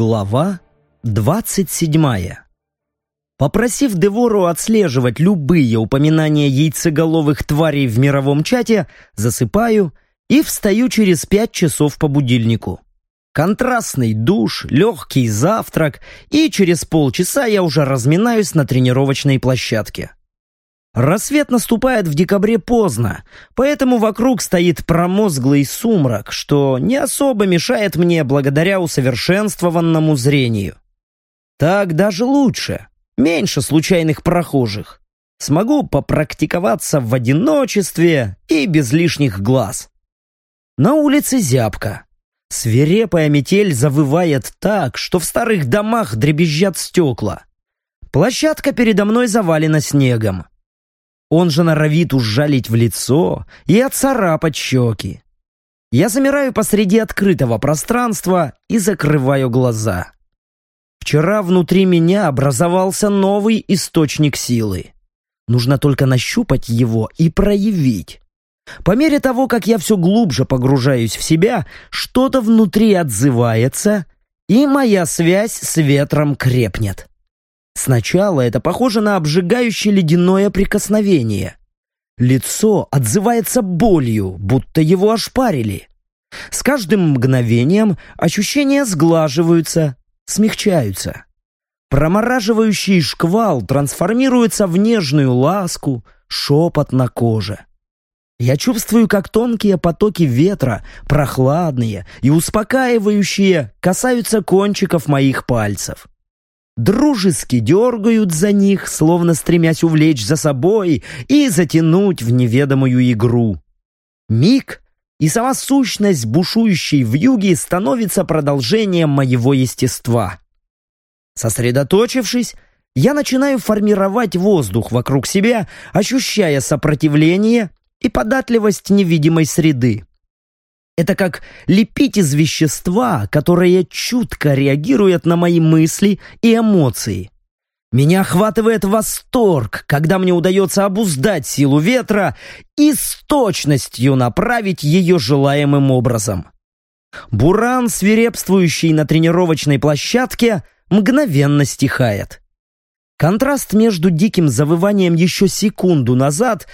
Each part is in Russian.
Глава двадцать седьмая. Попросив Девору отслеживать любые упоминания яйцеголовых тварей в мировом чате, засыпаю и встаю через пять часов по будильнику. Контрастный душ, легкий завтрак, и через полчаса я уже разминаюсь на тренировочной площадке. Рассвет наступает в декабре поздно, поэтому вокруг стоит промозглый сумрак, что не особо мешает мне благодаря усовершенствованному зрению. Так даже лучше, меньше случайных прохожих. Смогу попрактиковаться в одиночестве и без лишних глаз. На улице зябко. Свирепая метель завывает так, что в старых домах дребезжат стекла. Площадка передо мной завалена снегом. Он же норовит ужалить в лицо и отцарапать щеки. Я замираю посреди открытого пространства и закрываю глаза. Вчера внутри меня образовался новый источник силы. Нужно только нащупать его и проявить. По мере того, как я все глубже погружаюсь в себя, что-то внутри отзывается, и моя связь с ветром крепнет. Сначала это похоже на обжигающее ледяное прикосновение. Лицо отзывается болью, будто его ошпарили. С каждым мгновением ощущения сглаживаются, смягчаются. Промораживающий шквал трансформируется в нежную ласку, шепот на коже. Я чувствую, как тонкие потоки ветра, прохладные и успокаивающие, касаются кончиков моих пальцев дружески дергают за них, словно стремясь увлечь за собой и затянуть в неведомую игру. Миг, и сама сущность бушующей в юге становится продолжением моего естества. Сосредоточившись, я начинаю формировать воздух вокруг себя, ощущая сопротивление и податливость невидимой среды. Это как лепить из вещества, которое чутко реагирует на мои мысли и эмоции. Меня охватывает восторг, когда мне удается обуздать силу ветра и с точностью направить ее желаемым образом. Буран, свирепствующий на тренировочной площадке, мгновенно стихает. Контраст между диким завыванием еще секунду назад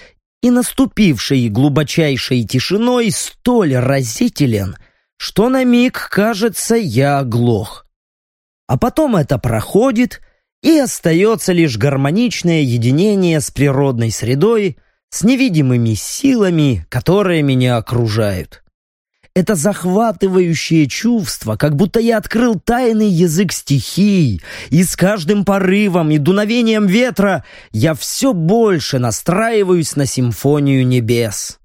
и наступившей глубочайшей тишиной столь разителен, что на миг, кажется, я оглох. А потом это проходит, и остается лишь гармоничное единение с природной средой, с невидимыми силами, которые меня окружают. Это захватывающее чувство, как будто я открыл тайный язык стихий, и с каждым порывом и дуновением ветра я все больше настраиваюсь на симфонию небес.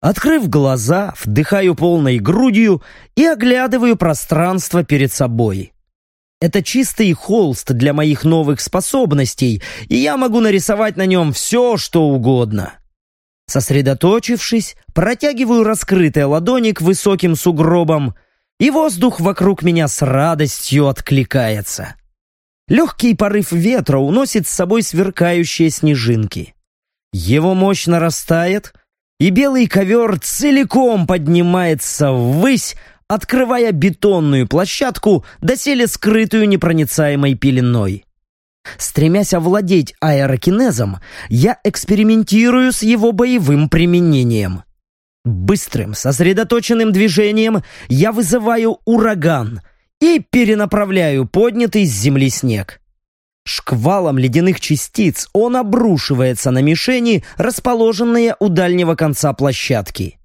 Открыв глаза, вдыхаю полной грудью и оглядываю пространство перед собой. Это чистый холст для моих новых способностей, и я могу нарисовать на нем все, что угодно. Сосредоточившись, протягиваю раскрытые ладони к высоким сугробам, и воздух вокруг меня с радостью откликается. Легкий порыв ветра уносит с собой сверкающие снежинки. Его мощь нарастает, и белый ковер целиком поднимается ввысь, открывая бетонную площадку, доселе скрытую непроницаемой пеленой. Стремясь овладеть аэрокинезом, я экспериментирую с его боевым применением. Быстрым, сосредоточенным движением я вызываю ураган и перенаправляю поднятый с земли снег. Шквалом ледяных частиц он обрушивается на мишени, расположенные у дальнего конца площадки.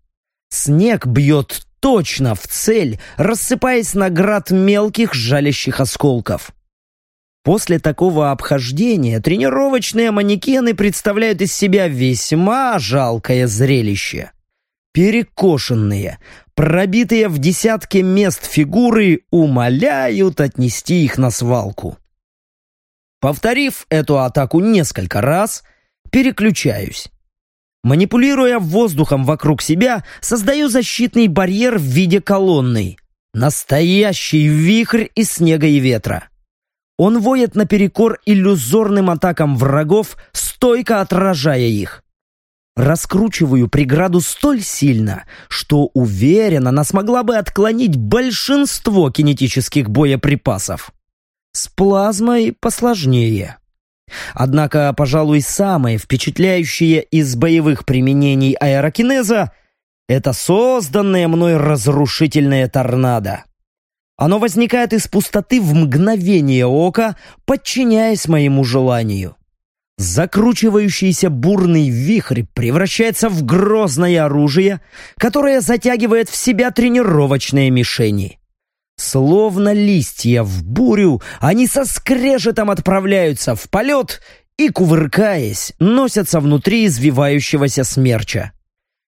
Снег бьет точно в цель, рассыпаясь на град мелких жалящих осколков. После такого обхождения тренировочные манекены представляют из себя весьма жалкое зрелище. Перекошенные, пробитые в десятки мест фигуры умоляют отнести их на свалку. Повторив эту атаку несколько раз, переключаюсь. Манипулируя воздухом вокруг себя, создаю защитный барьер в виде колонны. Настоящий вихрь из снега и ветра. Он воет наперекор иллюзорным атакам врагов, стойко отражая их. Раскручиваю преграду столь сильно, что уверен, она смогла бы отклонить большинство кинетических боеприпасов. С плазмой посложнее. Однако, пожалуй, самое впечатляющее из боевых применений аэрокинеза — это созданное мной разрушительное торнадо. Оно возникает из пустоты в мгновение ока, подчиняясь моему желанию. Закручивающийся бурный вихрь превращается в грозное оружие, которое затягивает в себя тренировочные мишени. Словно листья в бурю, они со скрежетом отправляются в полет и, кувыркаясь, носятся внутри извивающегося смерча.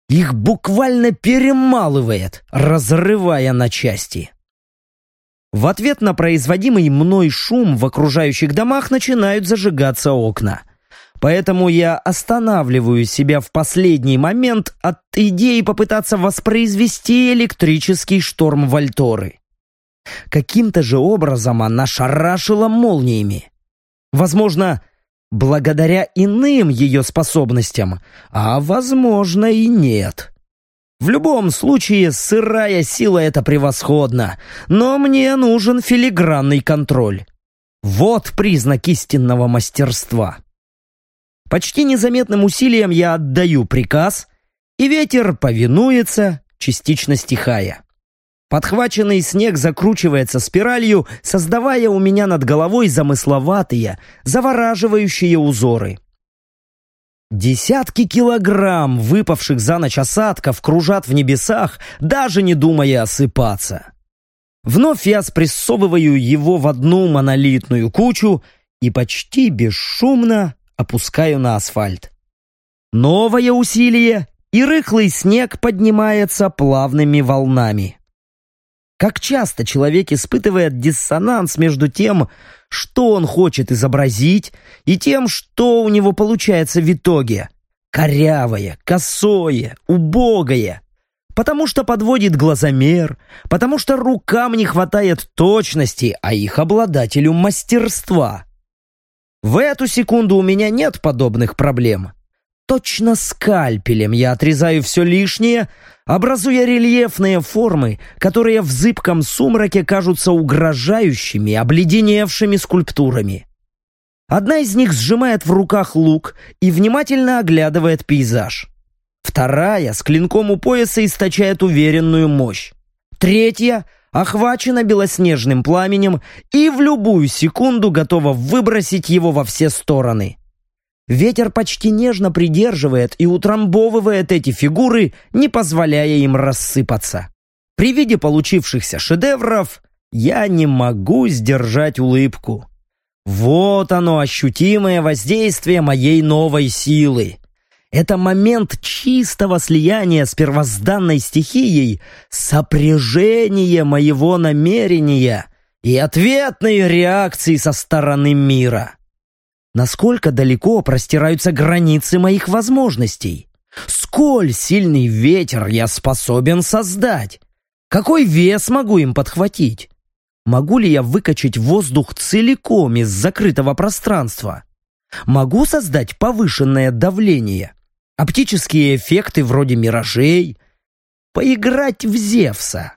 Их буквально перемалывает, разрывая на части. В ответ на производимый мной шум в окружающих домах начинают зажигаться окна. Поэтому я останавливаю себя в последний момент от идеи попытаться воспроизвести электрический шторм Вальторы. Каким-то же образом она шарашила молниями. Возможно, благодаря иным ее способностям, а возможно и нет. В любом случае, сырая сила — это превосходно, но мне нужен филигранный контроль. Вот признак истинного мастерства. Почти незаметным усилием я отдаю приказ, и ветер повинуется, частично стихая. Подхваченный снег закручивается спиралью, создавая у меня над головой замысловатые, завораживающие узоры. Десятки килограмм выпавших за ночь осадков кружат в небесах, даже не думая осыпаться. Вновь я спрессовываю его в одну монолитную кучу и почти бесшумно опускаю на асфальт. Новое усилие, и рыхлый снег поднимается плавными волнами. Как часто человек испытывает диссонанс между тем, что он хочет изобразить, и тем, что у него получается в итоге. Корявое, косое, убогое. Потому что подводит глазомер, потому что рукам не хватает точности, а их обладателю мастерства. В эту секунду у меня нет подобных проблем. Точно скальпелем я отрезаю все лишнее, образуя рельефные формы, которые в зыбком сумраке кажутся угрожающими, обледеневшими скульптурами. Одна из них сжимает в руках лук и внимательно оглядывает пейзаж. Вторая с клинком у пояса источает уверенную мощь. Третья охвачена белоснежным пламенем и в любую секунду готова выбросить его во все стороны. Ветер почти нежно придерживает и утрамбовывает эти фигуры, не позволяя им рассыпаться. При виде получившихся шедевров я не могу сдержать улыбку. Вот оно, ощутимое воздействие моей новой силы. Это момент чистого слияния с первозданной стихией, сопряжение моего намерения и ответной реакции со стороны мира. Насколько далеко простираются границы моих возможностей? Сколь сильный ветер я способен создать? Какой вес могу им подхватить? Могу ли я выкачать воздух целиком из закрытого пространства? Могу создать повышенное давление? оптические эффекты вроде миражей, поиграть в Зевса.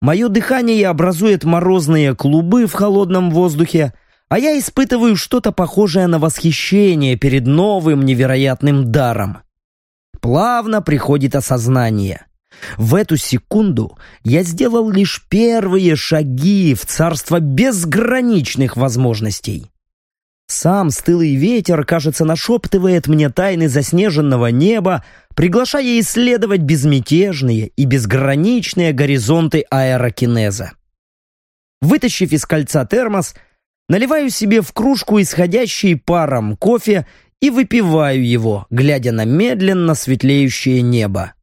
Мое дыхание образует морозные клубы в холодном воздухе, а я испытываю что-то похожее на восхищение перед новым невероятным даром. Плавно приходит осознание. В эту секунду я сделал лишь первые шаги в царство безграничных возможностей. Сам стылый ветер, кажется, нашептывает мне тайны заснеженного неба, приглашая исследовать безмятежные и безграничные горизонты аэрокинеза. Вытащив из кольца термос, наливаю себе в кружку исходящий паром кофе и выпиваю его, глядя на медленно светлеющее небо.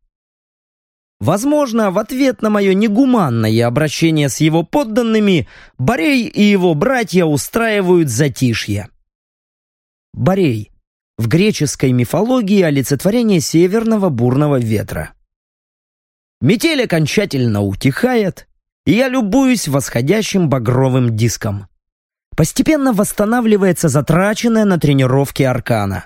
Возможно, в ответ на мое негуманное обращение с его подданными, Борей и его братья устраивают затишье. Борей. В греческой мифологии олицетворение северного бурного ветра. Метель окончательно утихает, и я любуюсь восходящим багровым диском. Постепенно восстанавливается затраченная на тренировки аркана.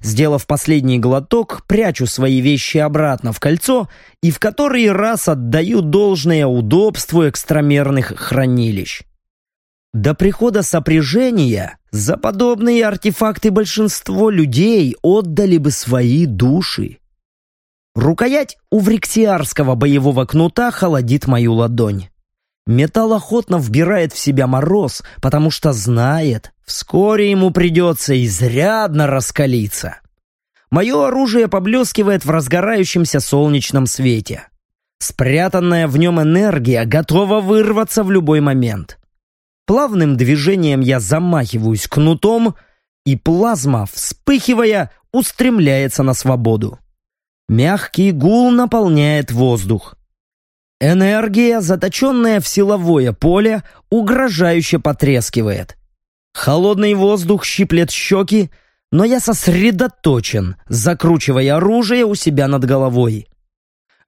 Сделав последний глоток, прячу свои вещи обратно в кольцо и в который раз отдаю должное удобству экстрамерных хранилищ. До прихода сопряжения за подобные артефакты большинство людей отдали бы свои души. Рукоять уврексиарского боевого кнута холодит мою ладонь. Металл охотно вбирает в себя мороз, потому что знает, вскоре ему придется изрядно раскалиться. Мое оружие поблескивает в разгорающемся солнечном свете. Спрятанная в нем энергия готова вырваться в любой момент. Плавным движением я замахиваюсь кнутом, и плазма, вспыхивая, устремляется на свободу. Мягкий гул наполняет воздух. Энергия, заточенная в силовое поле, угрожающе потрескивает. Холодный воздух щиплет щеки, но я сосредоточен, закручивая оружие у себя над головой.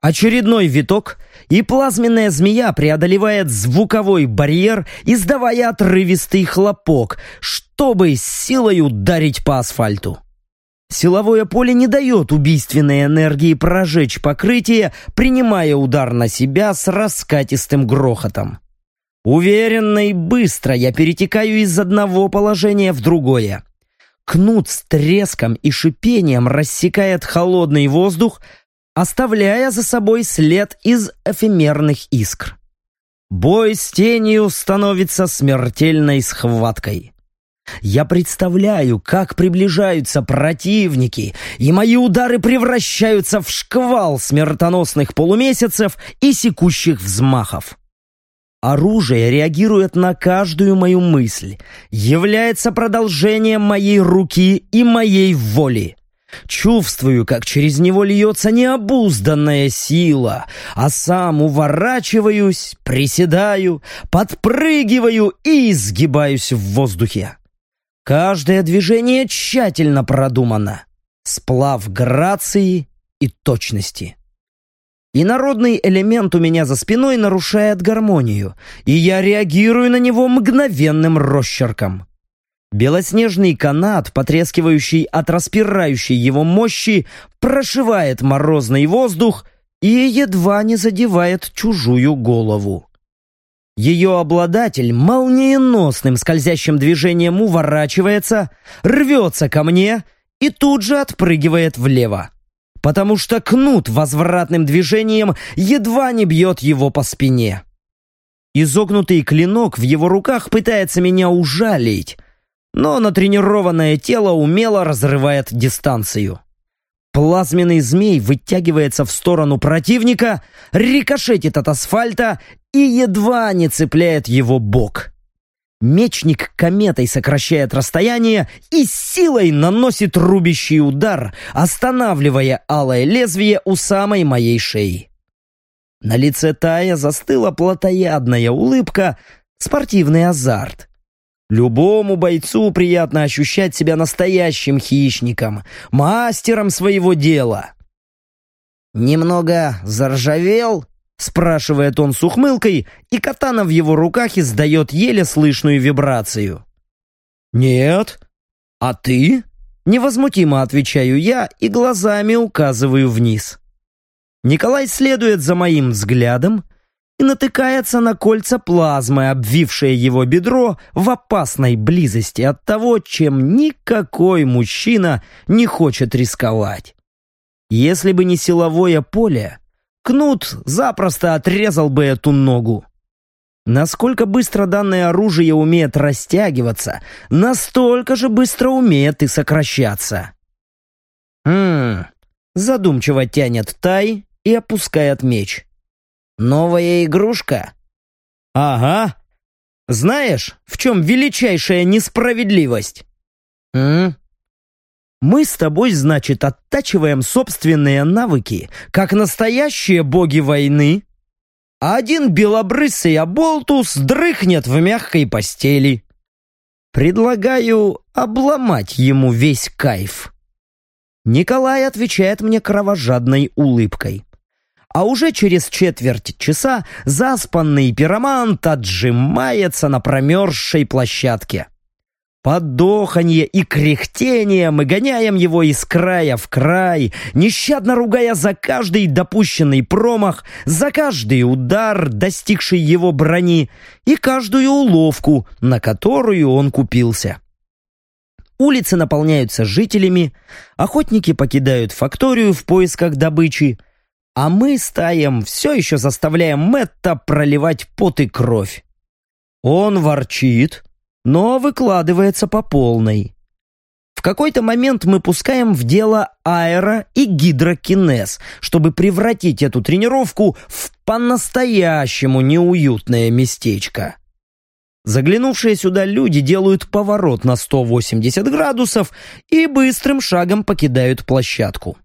Очередной виток, и плазменная змея преодолевает звуковой барьер, издавая отрывистый хлопок, чтобы силой ударить по асфальту. Силовое поле не дает убийственной энергии прожечь покрытие, принимая удар на себя с раскатистым грохотом. Уверенно и быстро я перетекаю из одного положения в другое. Кнут с треском и шипением рассекает холодный воздух, оставляя за собой след из эфемерных искр. Бой с тенью становится смертельной схваткой. Я представляю, как приближаются противники, и мои удары превращаются в шквал смертоносных полумесяцев и секущих взмахов. Оружие реагирует на каждую мою мысль, является продолжением моей руки и моей воли. Чувствую, как через него льется необузданная сила, а сам уворачиваюсь, приседаю, подпрыгиваю и изгибаюсь в воздухе. Каждое движение тщательно продумано. Сплав грации и точности. Инородный элемент у меня за спиной нарушает гармонию, и я реагирую на него мгновенным росчерком. Белоснежный канат, потрескивающий от распирающей его мощи, прошивает морозный воздух и едва не задевает чужую голову. Ее обладатель молниеносным скользящим движением уворачивается, рвется ко мне и тут же отпрыгивает влево. Потому что кнут возвратным движением едва не бьет его по спине. Изогнутый клинок в его руках пытается меня ужалить, но натренированное тело умело разрывает дистанцию. Плазменный змей вытягивается в сторону противника, рикошетит от асфальта и едва не цепляет его бок. Мечник кометой сокращает расстояние и силой наносит рубящий удар, останавливая алое лезвие у самой моей шеи. На лице Тая застыла плотоядная улыбка, спортивный азарт. Любому бойцу приятно ощущать себя настоящим хищником, мастером своего дела. «Немного заржавел?» — спрашивает он с ухмылкой, и катана в его руках издает еле слышную вибрацию. «Нет. А ты?» Невозмутимо отвечаю я и глазами указываю вниз. Николай следует за моим взглядом, и натыкается на кольца плазмы, обвившие его бедро в опасной близости от того, чем никакой мужчина не хочет рисковать. Если бы не силовое поле, Кнут запросто отрезал бы эту ногу. Насколько быстро данное оружие умеет растягиваться, настолько же быстро умеет и сокращаться. «Хм...» Задумчиво тянет Тай и опускает меч. Новая игрушка? Ага. Знаешь, в чем величайшая несправедливость? М? Мы с тобой, значит, оттачиваем собственные навыки, как настоящие боги войны, а один белобрысый оболтус дрыхнет в мягкой постели. Предлагаю обломать ему весь кайф. Николай отвечает мне кровожадной улыбкой а уже через четверть часа заспанный пиромант отжимается на промерзшей площадке. Под и кряхтение мы гоняем его из края в край, нещадно ругая за каждый допущенный промах, за каждый удар, достигший его брони, и каждую уловку, на которую он купился. Улицы наполняются жителями, охотники покидают факторию в поисках добычи, а мы стаем все еще заставляем Мэтта проливать пот и кровь. Он ворчит, но выкладывается по полной. В какой-то момент мы пускаем в дело аэро- и гидрокинез, чтобы превратить эту тренировку в по-настоящему неуютное местечко. Заглянувшие сюда люди делают поворот на 180 градусов и быстрым шагом покидают площадку.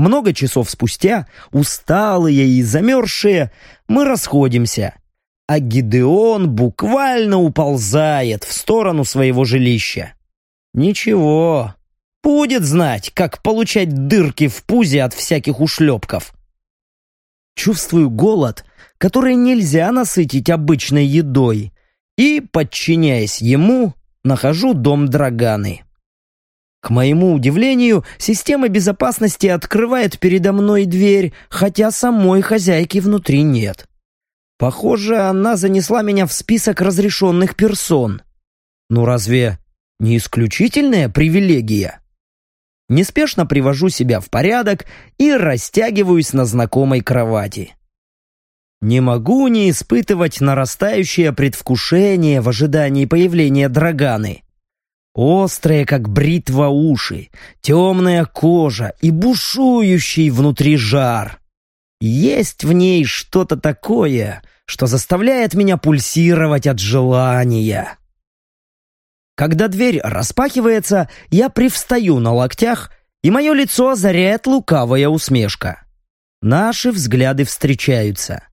Много часов спустя, усталые и замерзшие, мы расходимся, а Гидеон буквально уползает в сторону своего жилища. Ничего, будет знать, как получать дырки в пузе от всяких ушлепков. Чувствую голод, который нельзя насытить обычной едой, и, подчиняясь ему, нахожу дом Драганы. К моему удивлению, система безопасности открывает передо мной дверь, хотя самой хозяйки внутри нет. Похоже, она занесла меня в список разрешенных персон. Ну разве не исключительная привилегия? Неспешно привожу себя в порядок и растягиваюсь на знакомой кровати. Не могу не испытывать нарастающее предвкушение в ожидании появления Драганы. Острые, как бритва уши, темная кожа и бушующий внутри жар. Есть в ней что-то такое, что заставляет меня пульсировать от желания. Когда дверь распахивается, я привстаю на локтях, и мое лицо озаряет лукавая усмешка. Наши взгляды встречаются.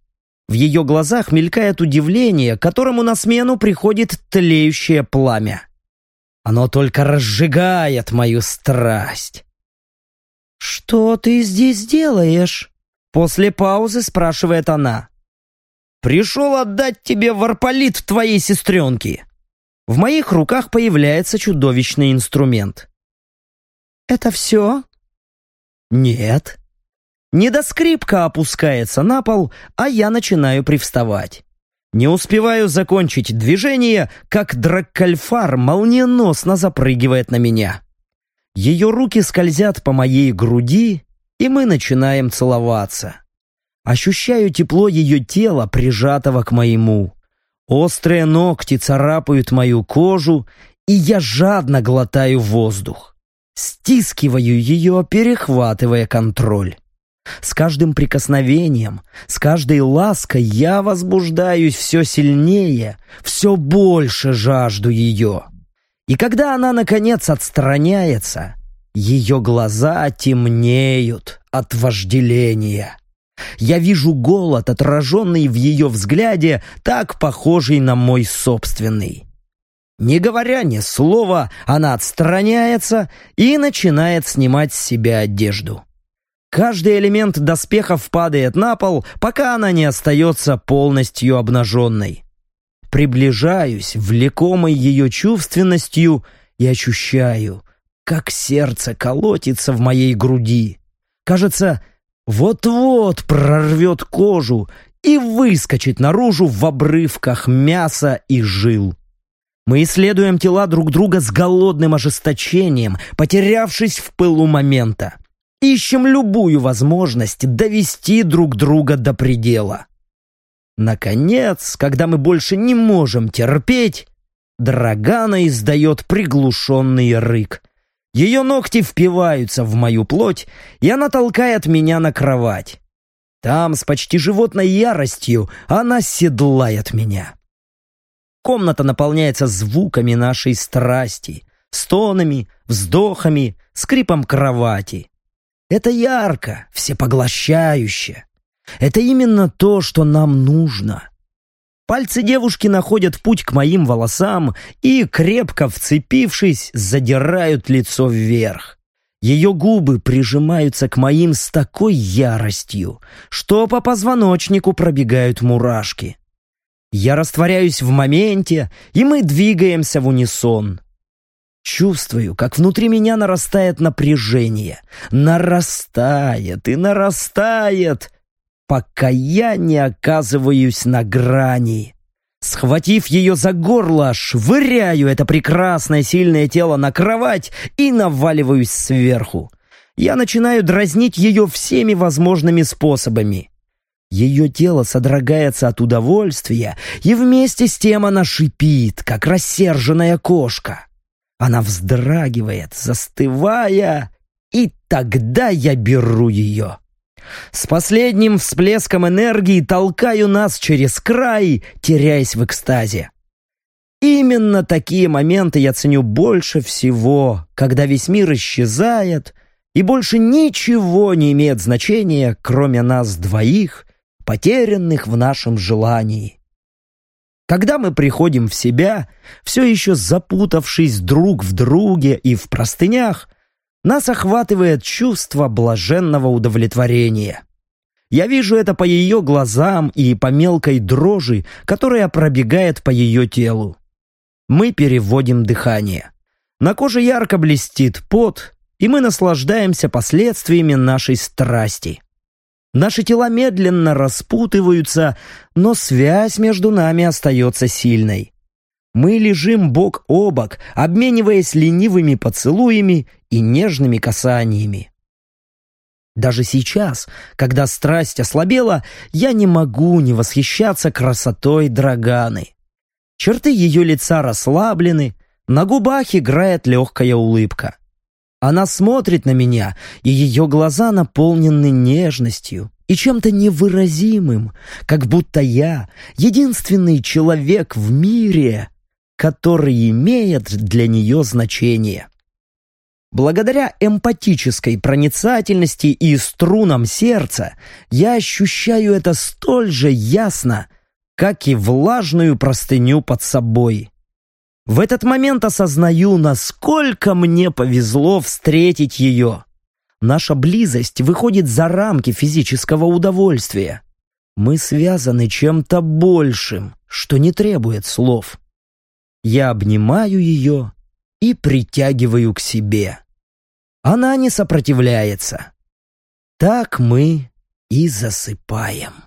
В ее глазах мелькает удивление, которому на смену приходит тлеющее пламя. Оно только разжигает мою страсть. «Что ты здесь делаешь?» После паузы спрашивает она. Пришел отдать тебе варполит твоей сестренки. В моих руках появляется чудовищный инструмент. Это все? Нет. Недоскрипка опускается на пол, а я начинаю привставать. Не успеваю закончить движение, как Драккальфар молниеносно запрыгивает на меня. Ее руки скользят по моей груди, и мы начинаем целоваться. Ощущаю тепло ее тела, прижатого к моему. Острые ногти царапают мою кожу, и я жадно глотаю воздух. Стискиваю ее, перехватывая контроль. С каждым прикосновением, с каждой лаской я возбуждаюсь все сильнее, все больше жажду ее. И когда она, наконец, отстраняется, ее глаза темнеют от вожделения. Я вижу голод, отраженный в ее взгляде, так похожий на мой собственный. Не говоря ни слова, она отстраняется и начинает снимать с себя одежду. Каждый элемент доспехов падает на пол, пока она не остается полностью обнаженной. Приближаюсь, влекомой ее чувственностью, и ощущаю, как сердце колотится в моей груди. Кажется, вот-вот прорвет кожу и выскочит наружу в обрывках мяса и жил. Мы исследуем тела друг друга с голодным ожесточением, потерявшись в пылу момента. Ищем любую возможность довести друг друга до предела. Наконец, когда мы больше не можем терпеть, Драгана издает приглушенный рык. Ее ногти впиваются в мою плоть, и она толкает меня на кровать. Там, с почти животной яростью, она седлает меня. Комната наполняется звуками нашей страсти, стонами, вздохами, скрипом кровати. Это ярко, всепоглощающе. Это именно то, что нам нужно. Пальцы девушки находят путь к моим волосам и, крепко вцепившись, задирают лицо вверх. Ее губы прижимаются к моим с такой яростью, что по позвоночнику пробегают мурашки. Я растворяюсь в моменте, и мы двигаемся в унисон. Чувствую, как внутри меня нарастает напряжение. Нарастает и нарастает, пока я не оказываюсь на грани. Схватив ее за горло, швыряю это прекрасное сильное тело на кровать и наваливаюсь сверху. Я начинаю дразнить ее всеми возможными способами. Ее тело содрогается от удовольствия, и вместе с тем она шипит, как рассерженная кошка. Она вздрагивает, застывая, и тогда я беру ее. С последним всплеском энергии толкаю нас через край, теряясь в экстазе. Именно такие моменты я ценю больше всего, когда весь мир исчезает, и больше ничего не имеет значения, кроме нас двоих, потерянных в нашем желании. Когда мы приходим в себя, все еще запутавшись друг в друге и в простынях, нас охватывает чувство блаженного удовлетворения. Я вижу это по ее глазам и по мелкой дрожи, которая пробегает по ее телу. Мы переводим дыхание. На коже ярко блестит пот, и мы наслаждаемся последствиями нашей страсти. Наши тела медленно распутываются, но связь между нами остается сильной. Мы лежим бок о бок, обмениваясь ленивыми поцелуями и нежными касаниями. Даже сейчас, когда страсть ослабела, я не могу не восхищаться красотой Драганы. Черты ее лица расслаблены, на губах играет легкая улыбка. Она смотрит на меня, и ее глаза наполнены нежностью и чем-то невыразимым, как будто я единственный человек в мире, который имеет для нее значение. Благодаря эмпатической проницательности и струнам сердца я ощущаю это столь же ясно, как и влажную простыню под собой. В этот момент осознаю, насколько мне повезло встретить ее. Наша близость выходит за рамки физического удовольствия. Мы связаны чем-то большим, что не требует слов. Я обнимаю ее и притягиваю к себе. Она не сопротивляется. Так мы и засыпаем.